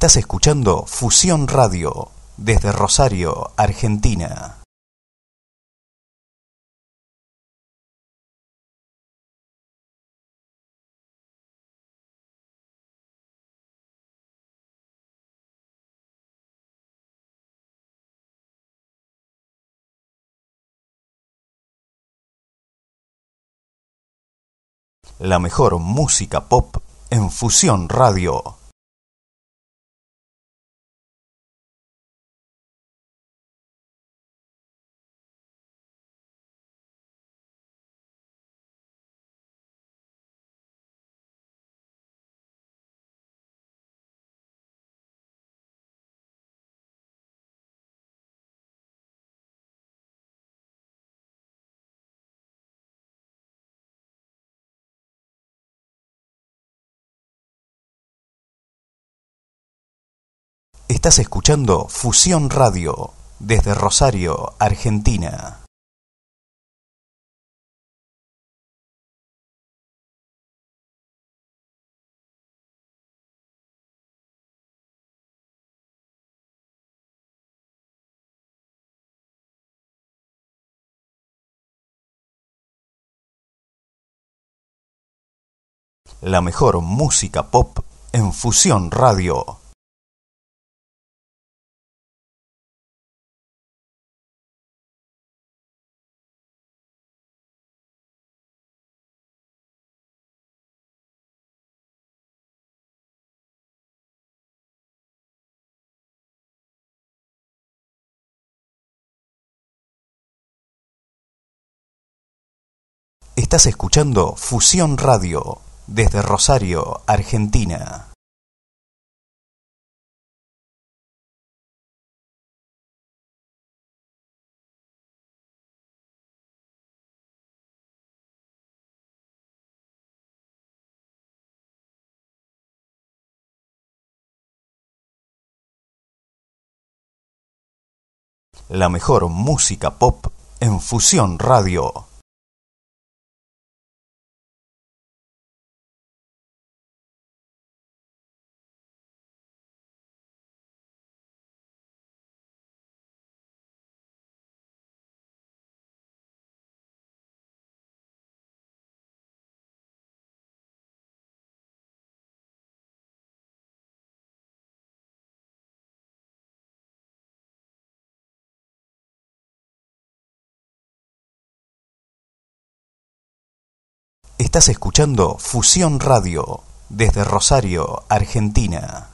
Estás escuchando Fusión Radio desde Rosario, Argentina. La mejor música pop en Fusión Radio. Estás escuchando Fusión Radio desde Rosario, Argentina. La mejor música pop en Fusión Radio. Estás escuchando Fusión Radio desde Rosario, Argentina. La mejor música pop en Fusión Radio. Estás escuchando Fusión Radio desde Rosario, Argentina.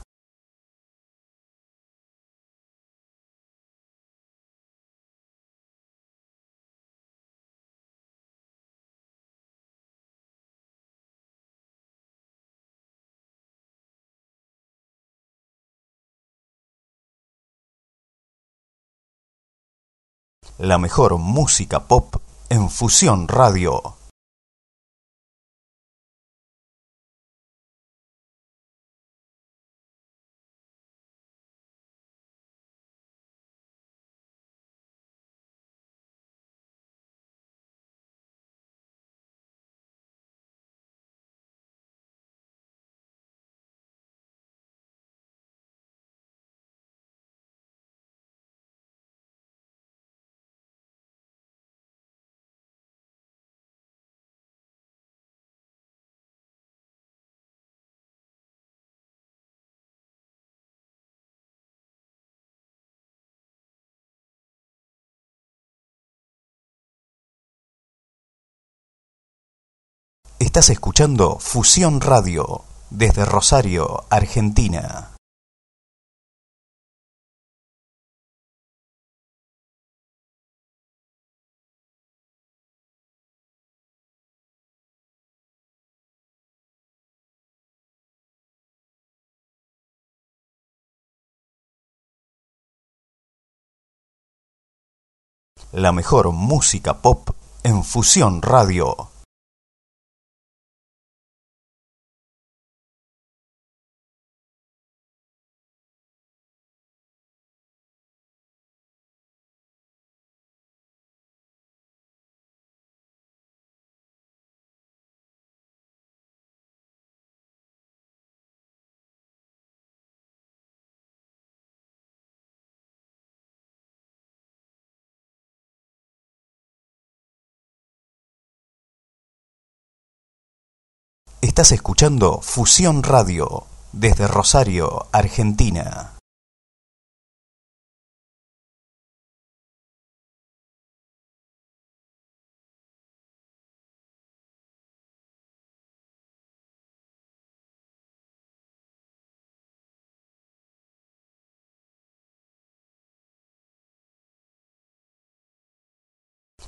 La mejor música pop en Fusión Radio. Estás escuchando Fusión Radio desde Rosario, Argentina. La mejor música pop en Fusión Radio. Estás escuchando Fusión Radio desde Rosario, Argentina.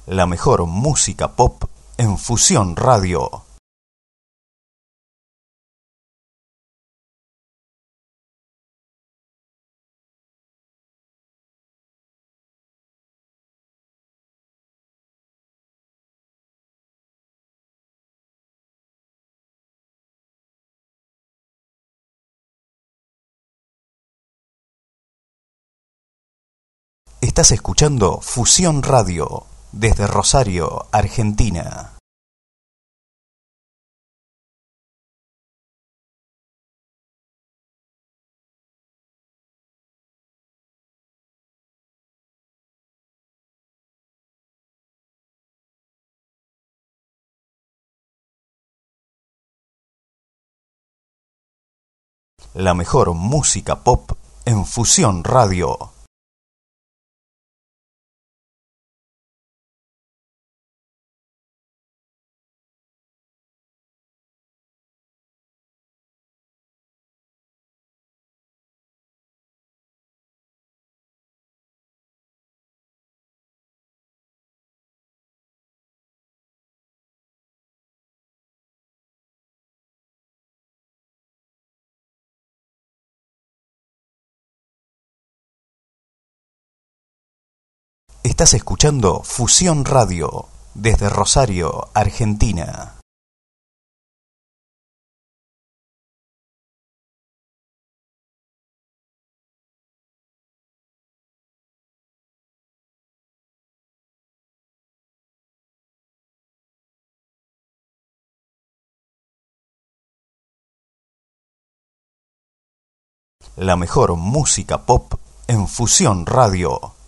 La mejor música pop en Fusión Radio. Estás escuchando Fusión Radio desde Rosario, Argentina. La mejor música pop en Fusión Radio. Estás escuchando Fusión Radio desde Rosario, Argentina. La mejor música pop en Fusión Radio.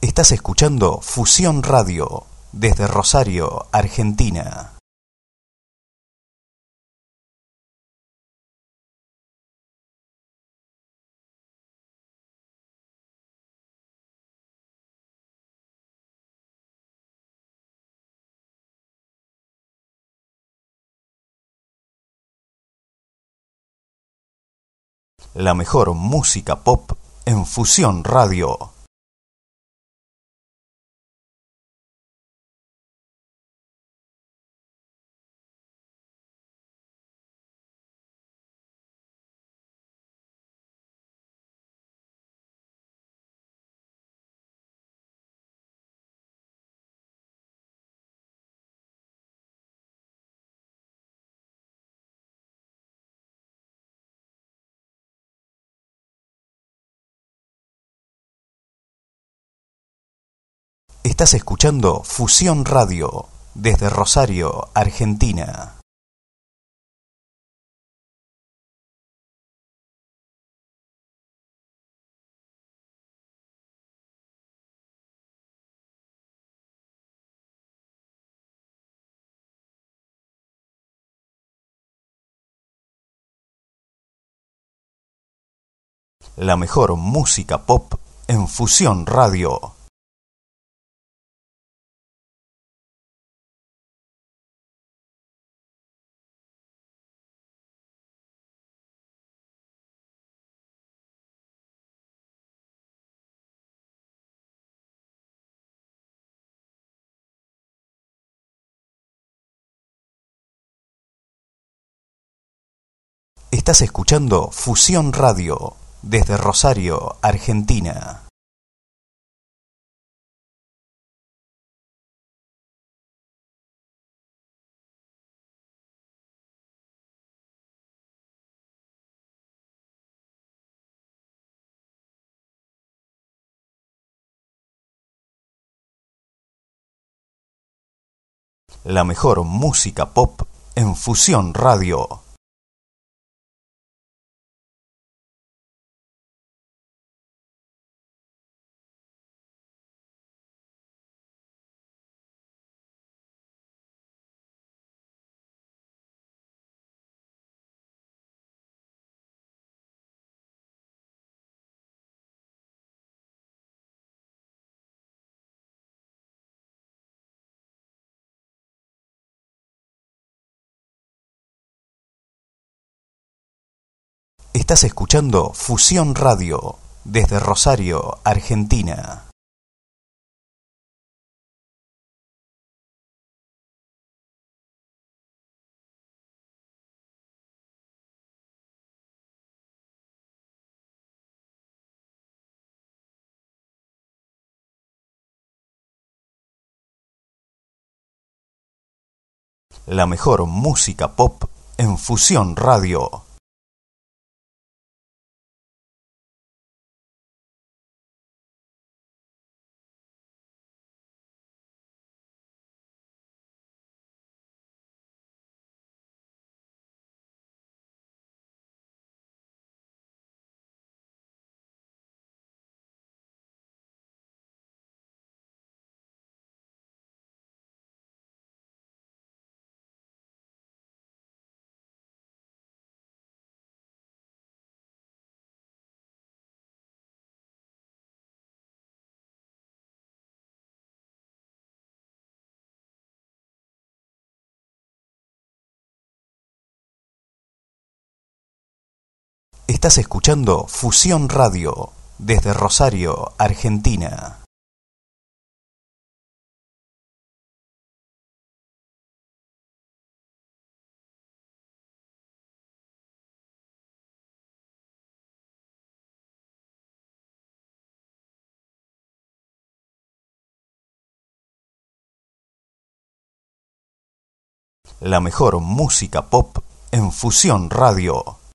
Estás escuchando Fusión Radio desde Rosario, Argentina. La mejor música pop en Fusión Radio. Estás escuchando Fusión Radio desde Rosario, Argentina. La mejor música pop en Fusión Radio. Estás escuchando Fusión Radio desde Rosario, Argentina. La mejor música pop en Fusión Radio. Estás escuchando Fusión Radio desde Rosario, Argentina. La mejor música pop en Fusión Radio. Estás escuchando Fusión Radio desde Rosario, Argentina. La mejor música pop en Fusión Radio.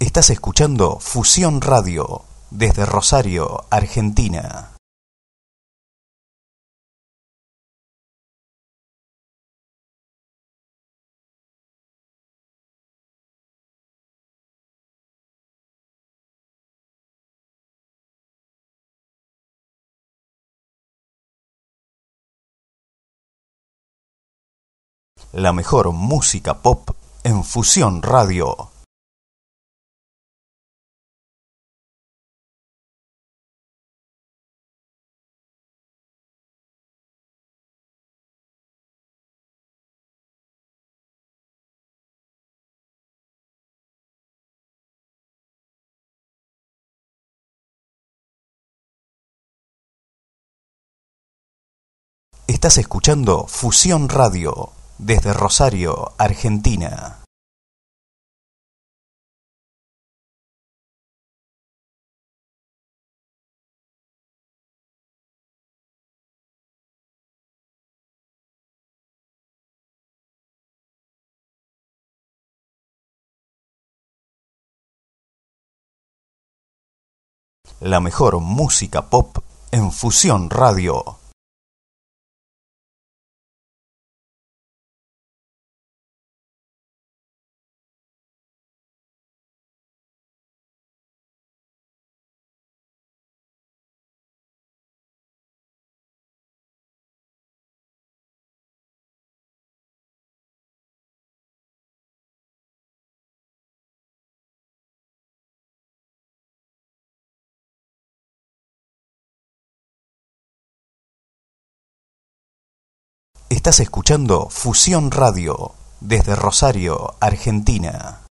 Estás escuchando Fusión Radio desde Rosario, Argentina. La mejor música pop en Fusión Radio. Estás escuchando Fusión Radio desde Rosario, Argentina. La mejor música pop en Fusión Radio. Estás escuchando Fusión Radio desde Rosario, Argentina.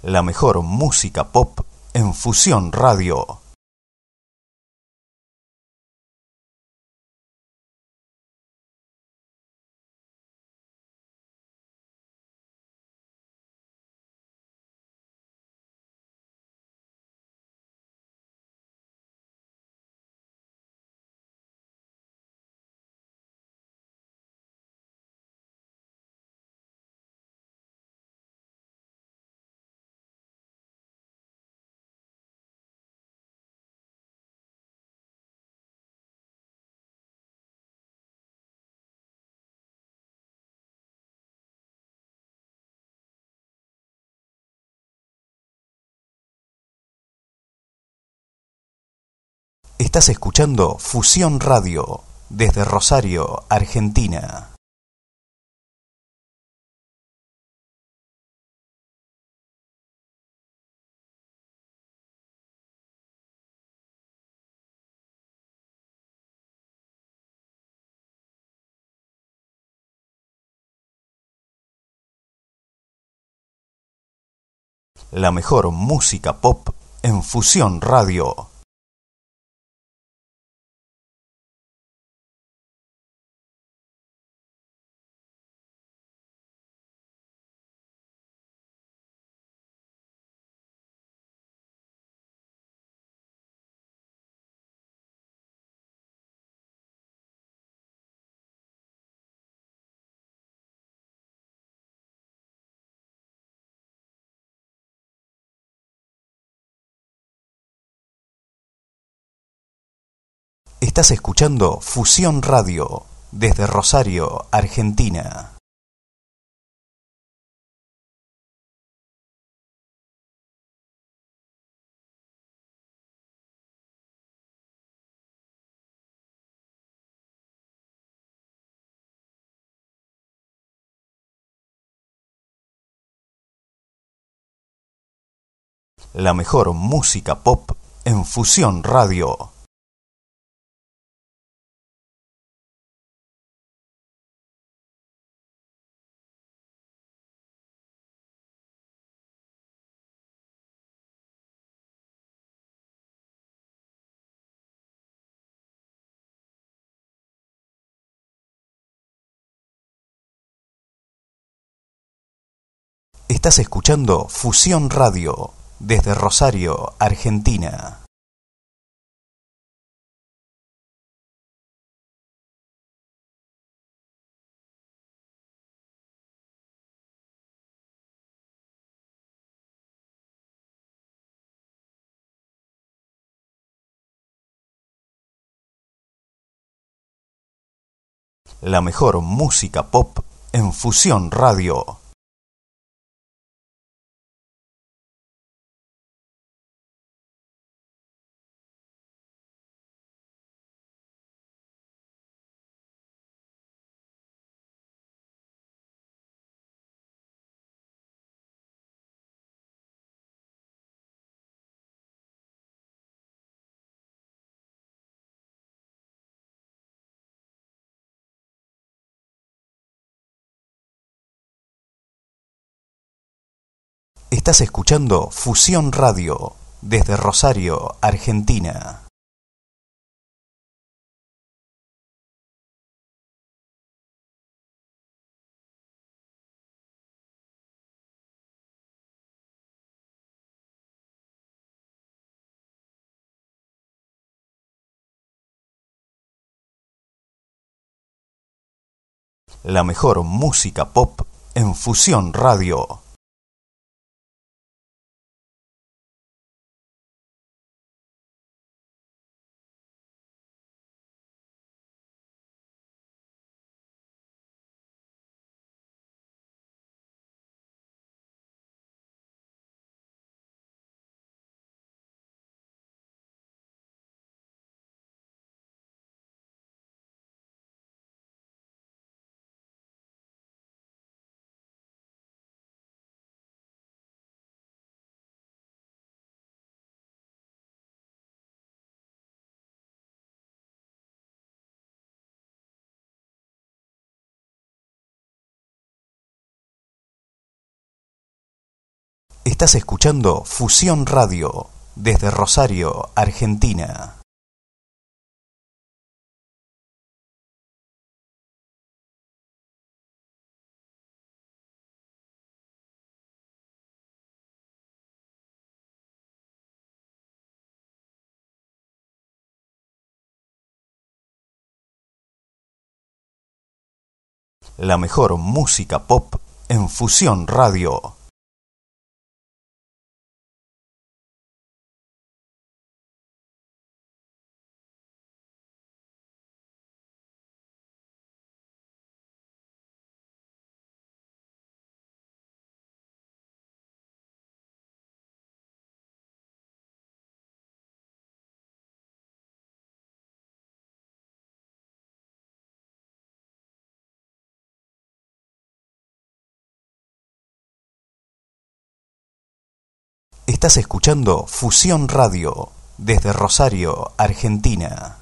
La mejor música pop en Fusión Radio. Estás escuchando Fusión Radio desde Rosario, Argentina. La mejor música pop en Fusión Radio. Estás escuchando Fusión Radio desde Rosario, Argentina. La mejor música pop en Fusión Radio. Estás escuchando Fusión Radio desde Rosario, Argentina. La mejor música pop en Fusión Radio. Estás escuchando Fusión Radio desde Rosario, Argentina. La mejor música pop en Fusión Radio. Estás escuchando Fusión Radio desde Rosario, Argentina. La mejor música pop en Fusión Radio. Estás escuchando Fusión Radio desde Rosario, Argentina.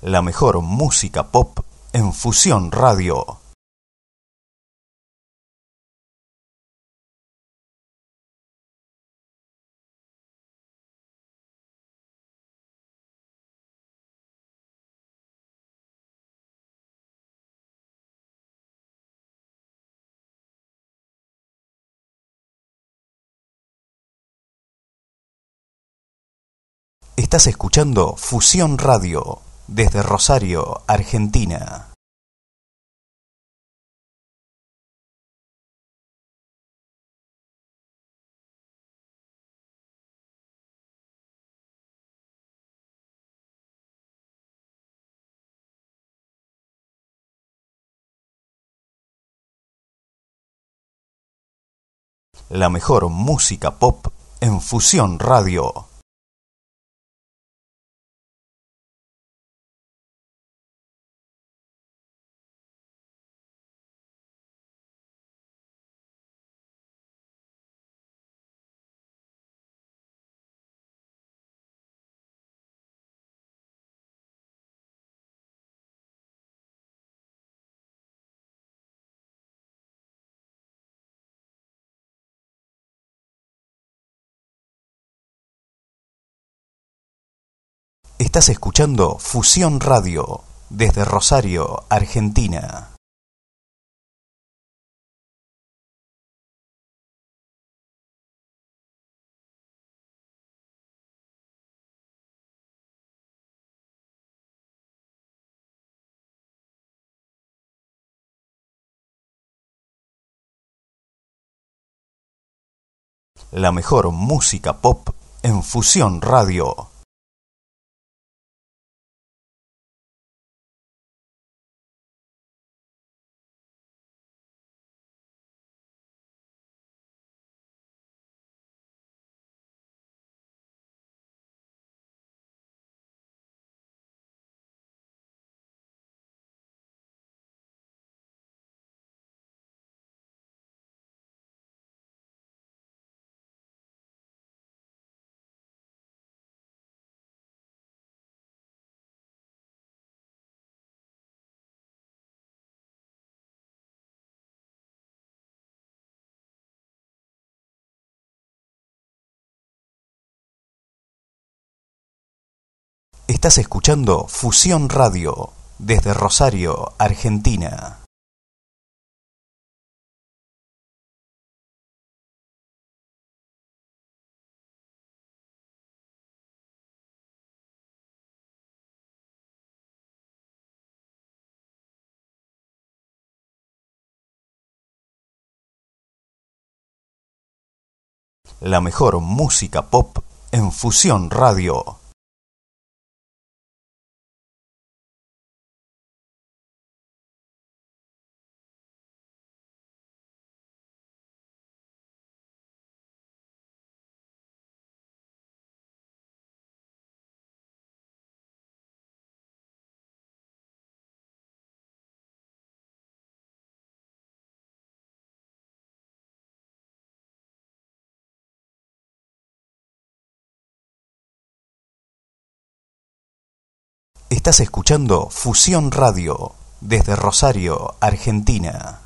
La mejor música pop en Fusión Radio. Estás escuchando Fusión Radio desde Rosario, Argentina. La mejor música pop en Fusión Radio. Estás escuchando Fusión Radio desde Rosario, Argentina. La mejor música pop en Fusión Radio. Estás escuchando Fusión Radio desde Rosario, Argentina. La mejor música pop en Fusión Radio. Estás escuchando Fusión Radio desde Rosario, Argentina.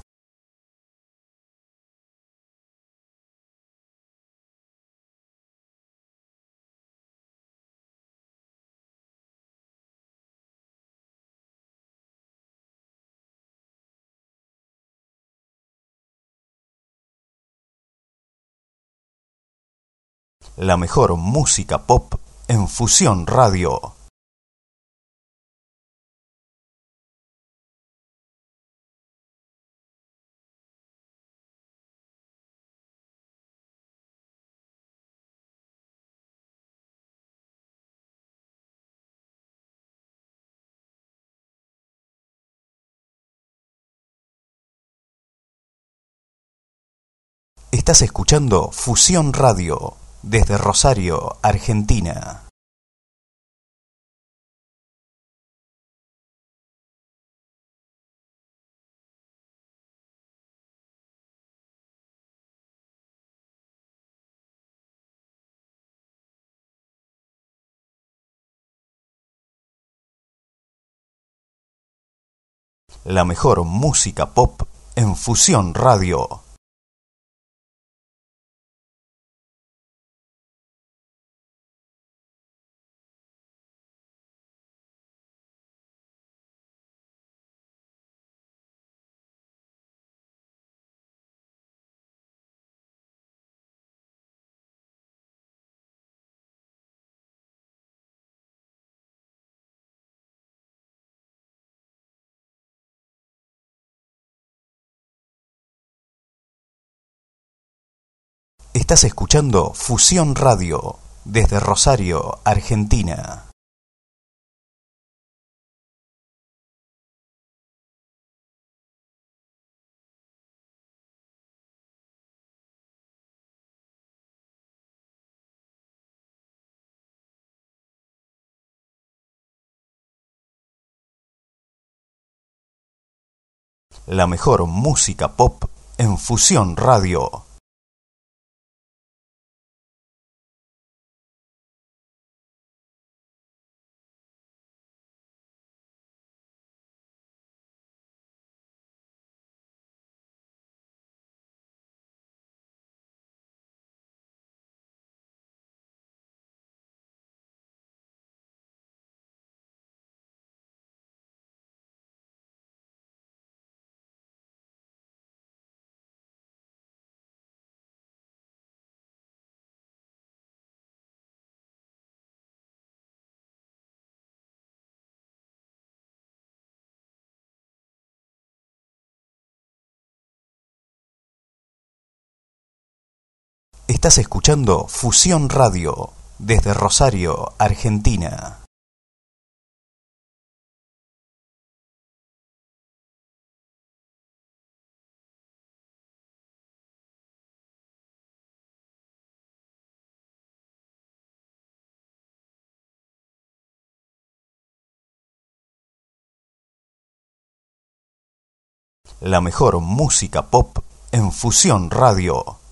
La mejor música pop en Fusión Radio. Estás escuchando Fusión Radio desde Rosario, Argentina. La mejor música pop en Fusión Radio. Estás escuchando Fusión Radio desde Rosario, Argentina. La mejor música pop en Fusión Radio. Estás escuchando Fusión Radio desde Rosario, Argentina. La mejor música pop en Fusión Radio.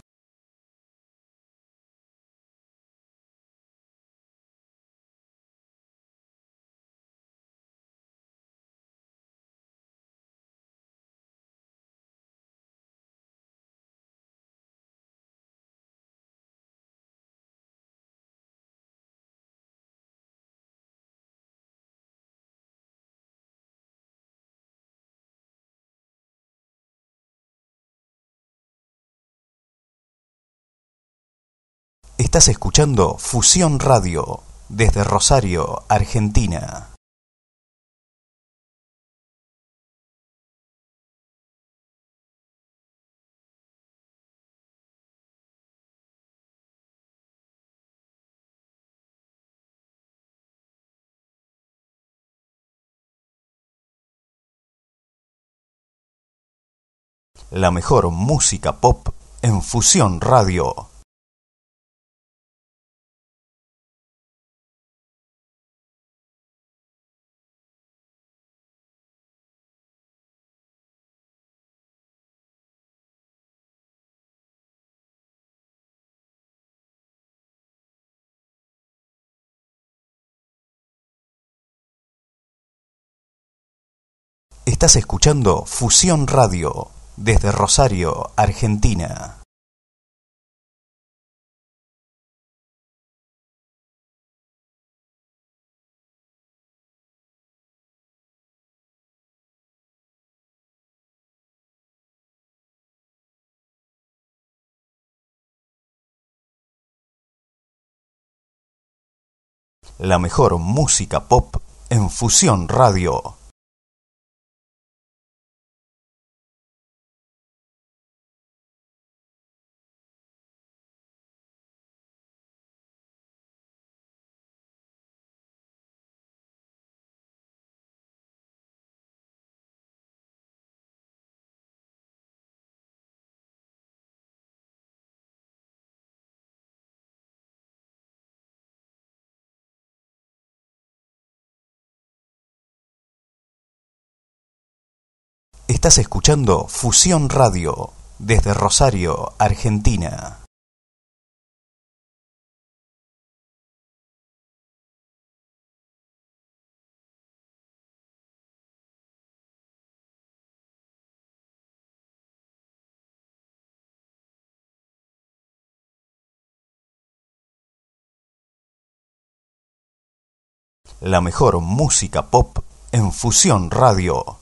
Estás escuchando Fusión Radio desde Rosario, Argentina. La mejor música pop en Fusión Radio. Estás escuchando Fusión Radio desde Rosario, Argentina. La mejor música pop en Fusión Radio. Estás escuchando Fusión Radio desde Rosario, Argentina. La mejor música pop en Fusión Radio.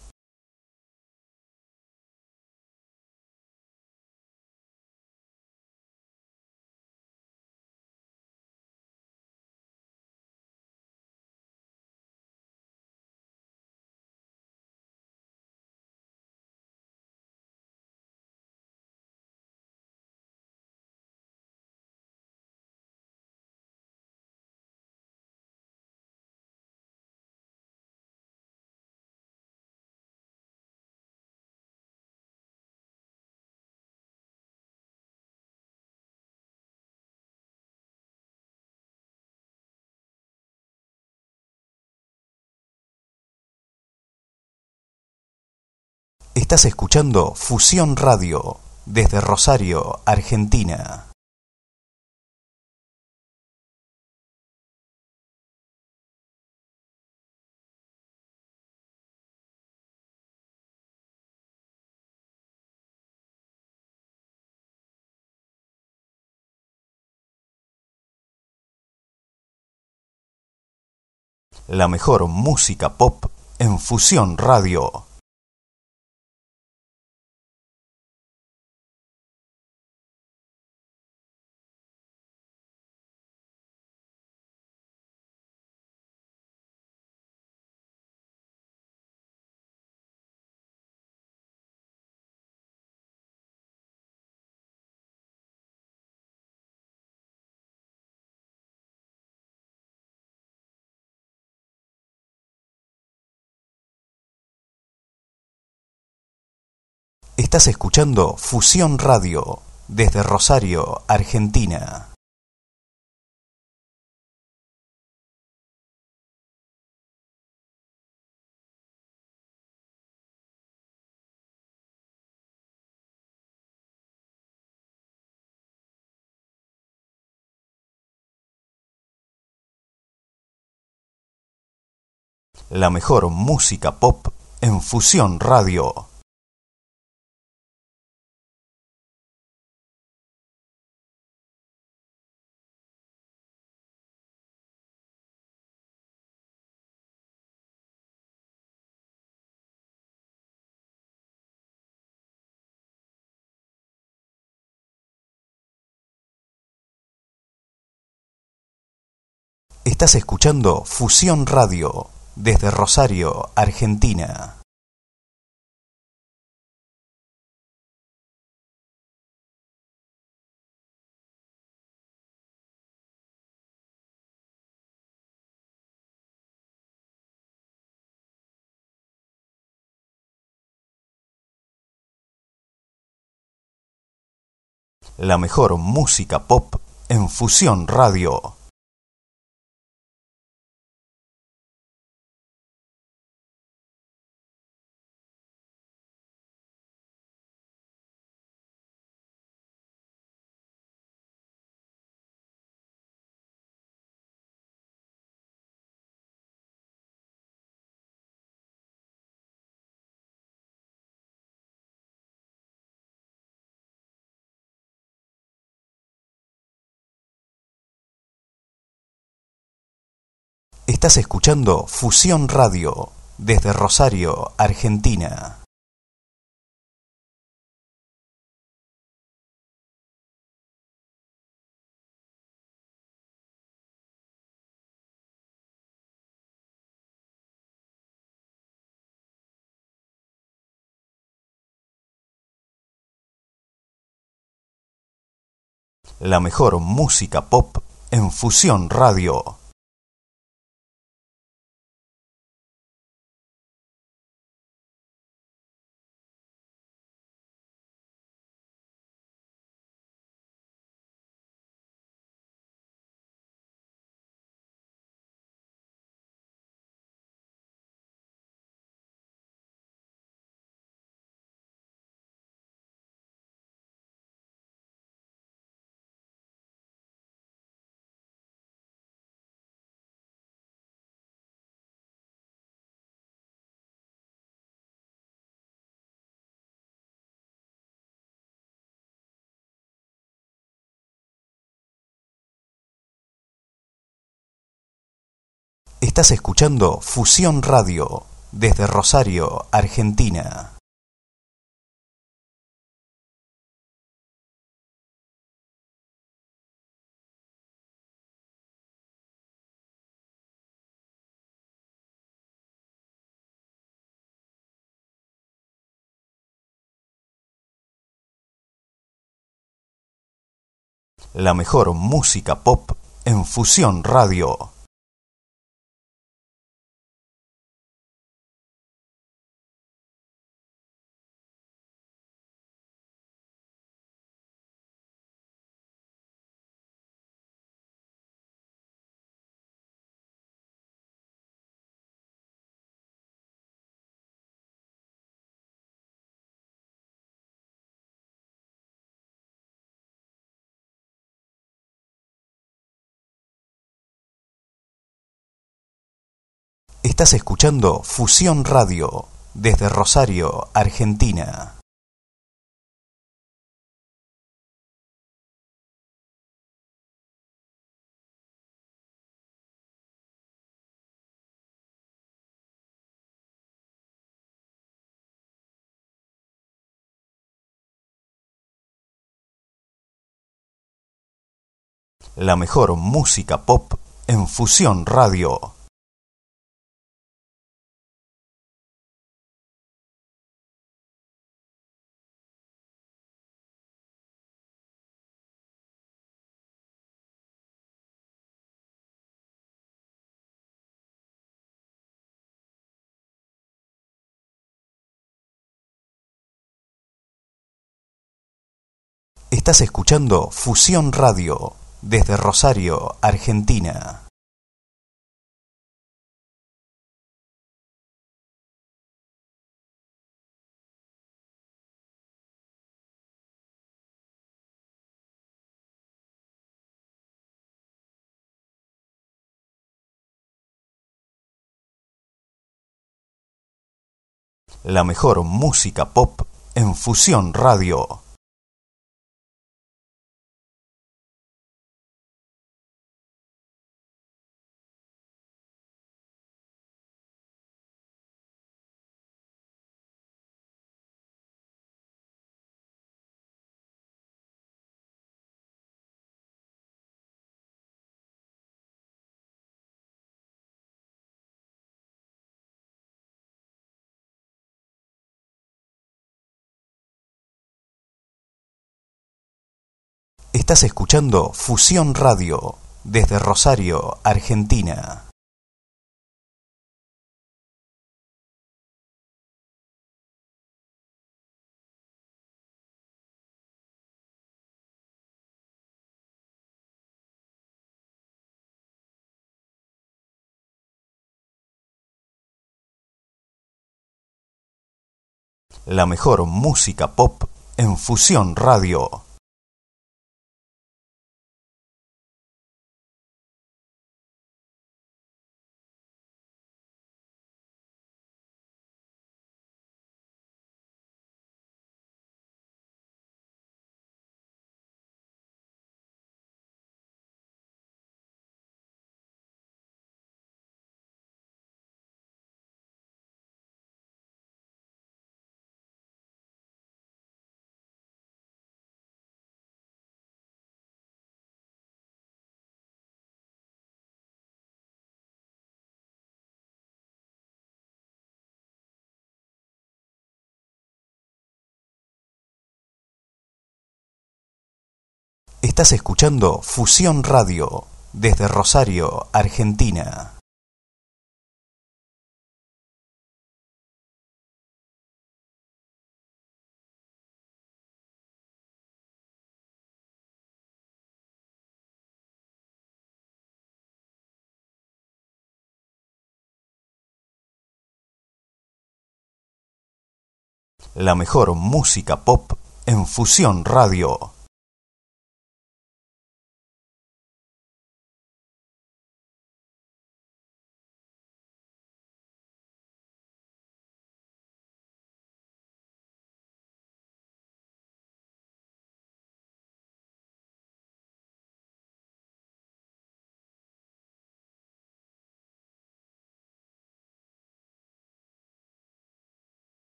Estás escuchando Fusión Radio desde Rosario, Argentina. La mejor música pop en Fusión Radio. Estás escuchando Fusión Radio desde Rosario, Argentina. La mejor música pop en Fusión Radio. Estás escuchando Fusión Radio desde Rosario, Argentina. La mejor música pop en Fusión Radio. Estás escuchando Fusión Radio desde Rosario, Argentina. La mejor música pop en Fusión Radio. Estás escuchando Fusión Radio desde Rosario, Argentina. La mejor música pop en Fusión Radio. Estás escuchando Fusión Radio desde Rosario, Argentina. La mejor música pop en Fusión Radio. Estás escuchando Fusión Radio desde Rosario, Argentina. La mejor música pop en Fusión Radio. Estás escuchando Fusión Radio desde Rosario, Argentina. La mejor música pop en Fusión Radio. Estás escuchando Fusión Radio desde Rosario, Argentina. La mejor música pop en Fusión Radio.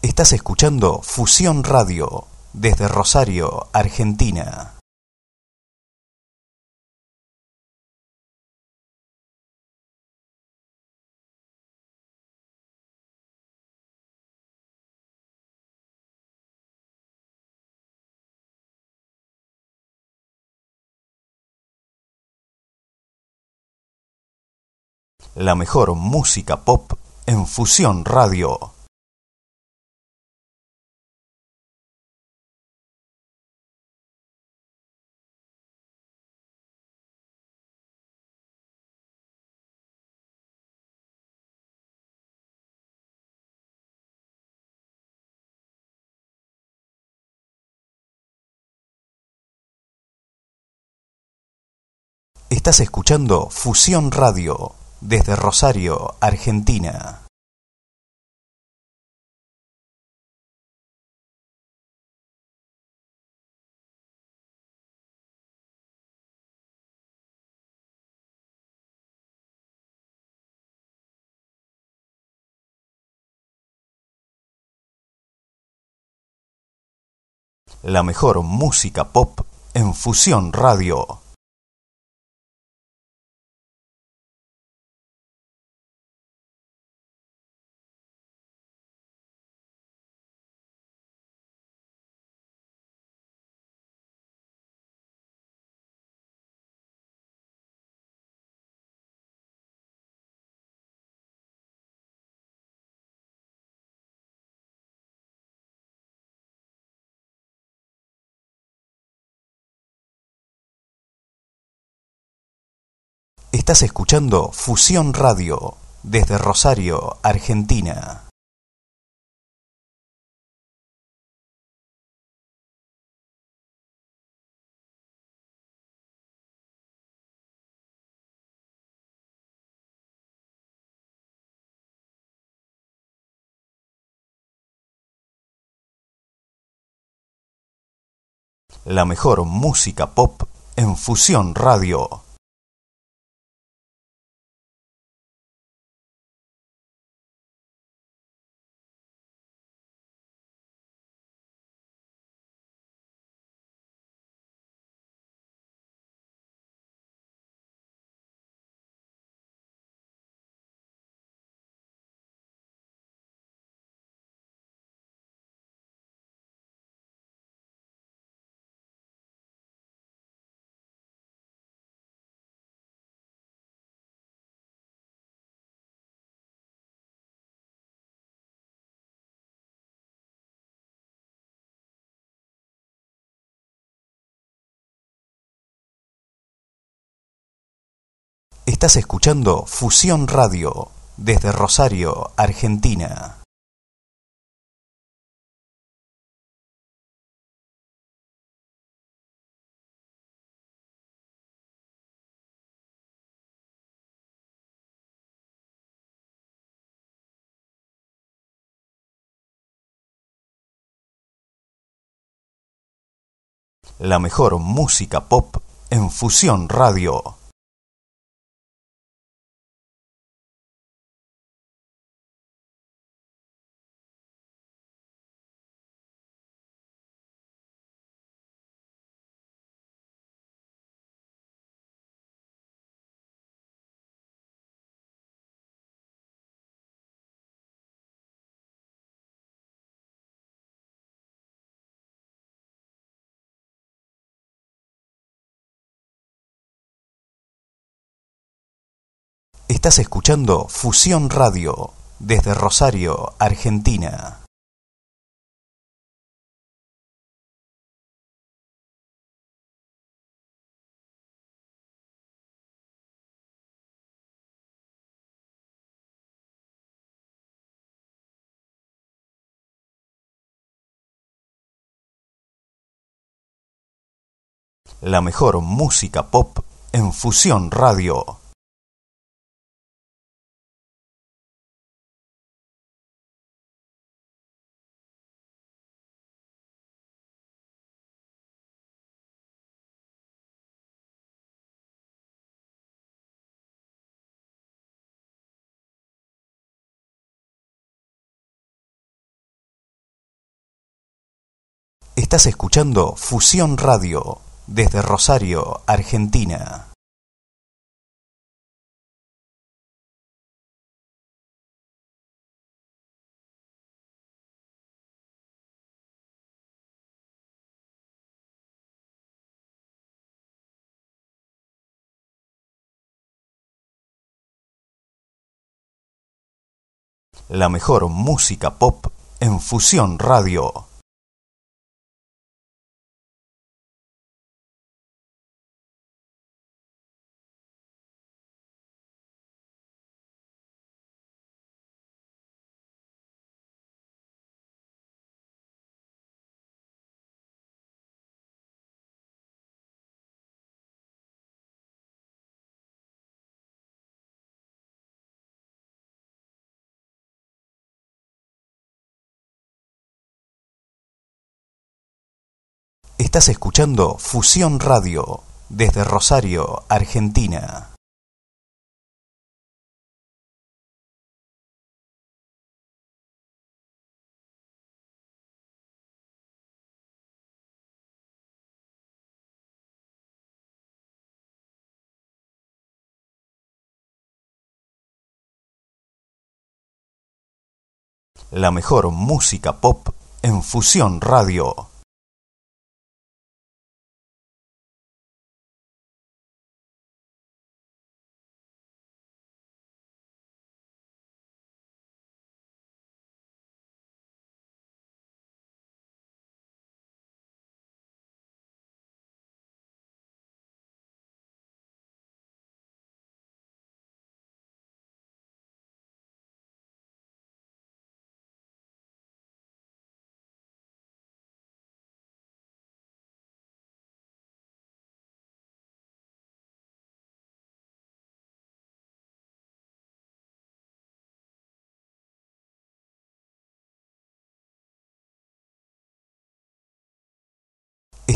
Estás escuchando Fusión Radio desde Rosario, Argentina. La mejor música pop en Fusión Radio. Estás escuchando Fusión Radio desde Rosario, Argentina. La mejor música pop en Fusión Radio. Estás escuchando Fusión Radio desde Rosario, Argentina. La mejor música pop en Fusión Radio. Estás escuchando Fusión Radio desde Rosario, Argentina. La mejor música pop en Fusión Radio. Estás escuchando Fusión Radio desde Rosario, Argentina. La mejor música pop en Fusión Radio. Estás escuchando Fusión Radio desde Rosario, Argentina. La mejor música pop en Fusión Radio. Estás escuchando Fusión Radio desde Rosario, Argentina. La mejor música pop en Fusión Radio.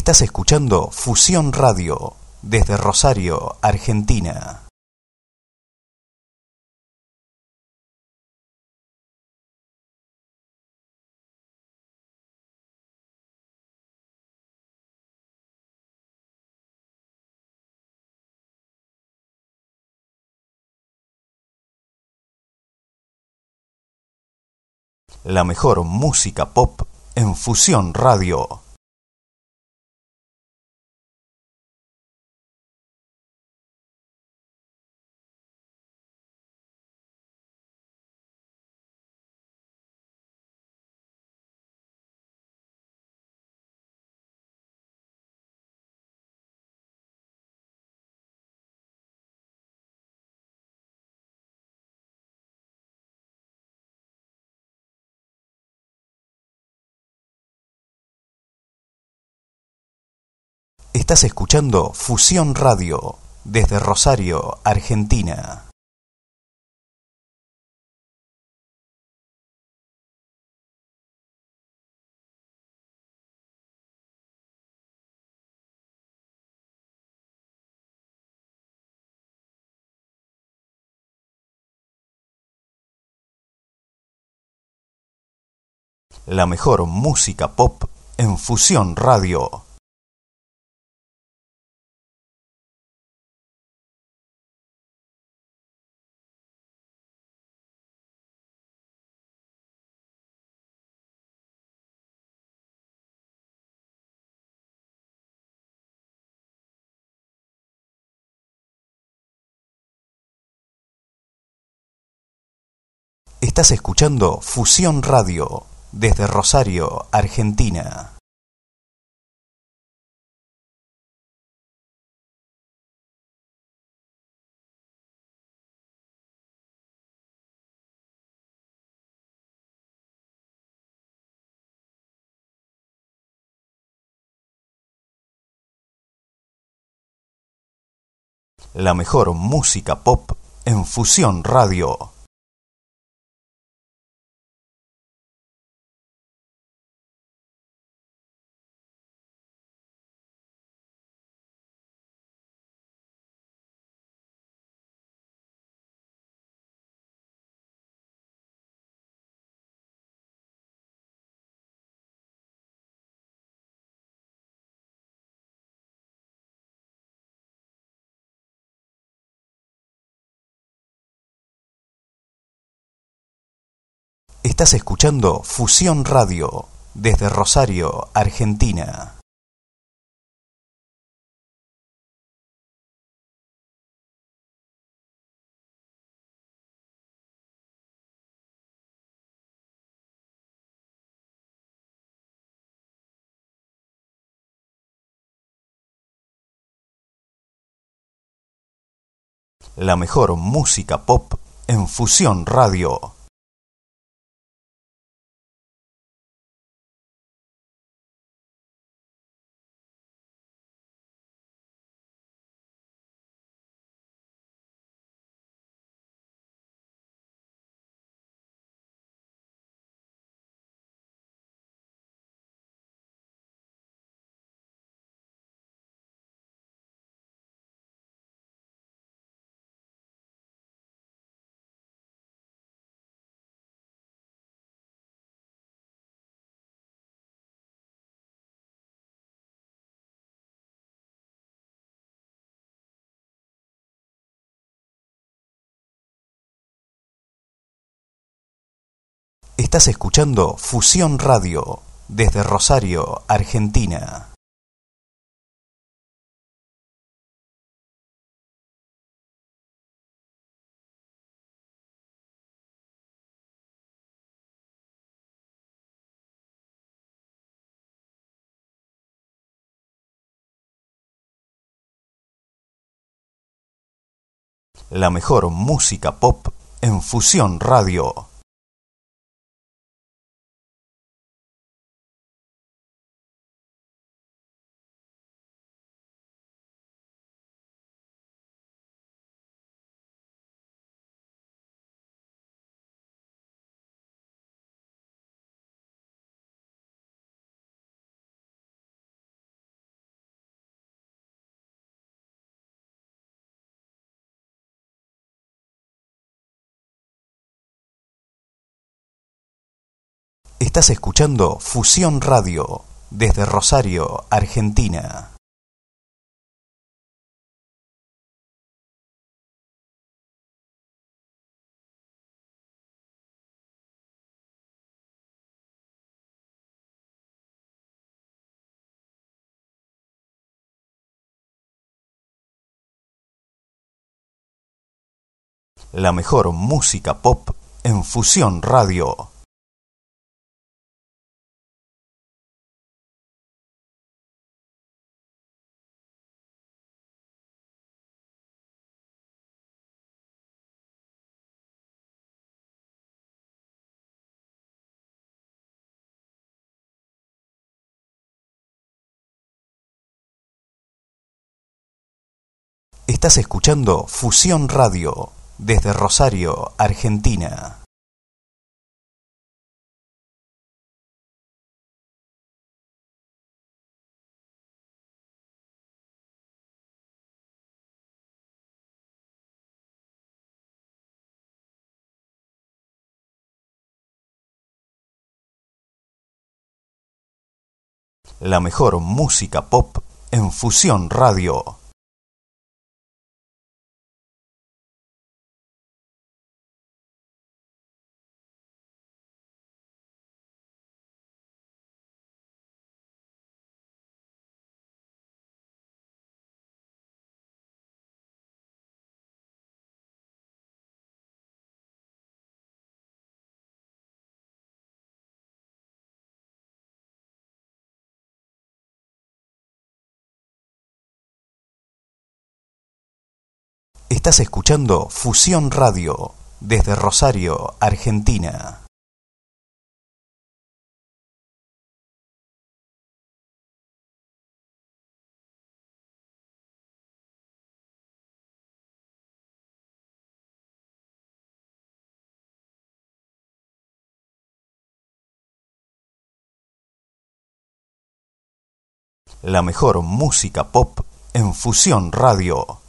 Estás escuchando Fusión Radio desde Rosario, Argentina. La mejor música pop en Fusión Radio. Estás escuchando Fusión Radio desde Rosario, Argentina. La mejor música pop en Fusión Radio. Estás escuchando Fusión Radio desde Rosario, Argentina. La mejor música pop en Fusión Radio. Estás escuchando Fusión Radio desde Rosario, Argentina. La mejor música pop en Fusión Radio. Estás escuchando Fusión Radio desde Rosario, Argentina. La mejor música pop en Fusión Radio. Estás escuchando Fusión Radio desde Rosario, Argentina. La mejor música pop en Fusión Radio. Estás escuchando Fusión Radio desde Rosario, Argentina. La mejor música pop en Fusión Radio. Estás escuchando Fusión Radio desde Rosario, Argentina. La mejor música pop en Fusión Radio.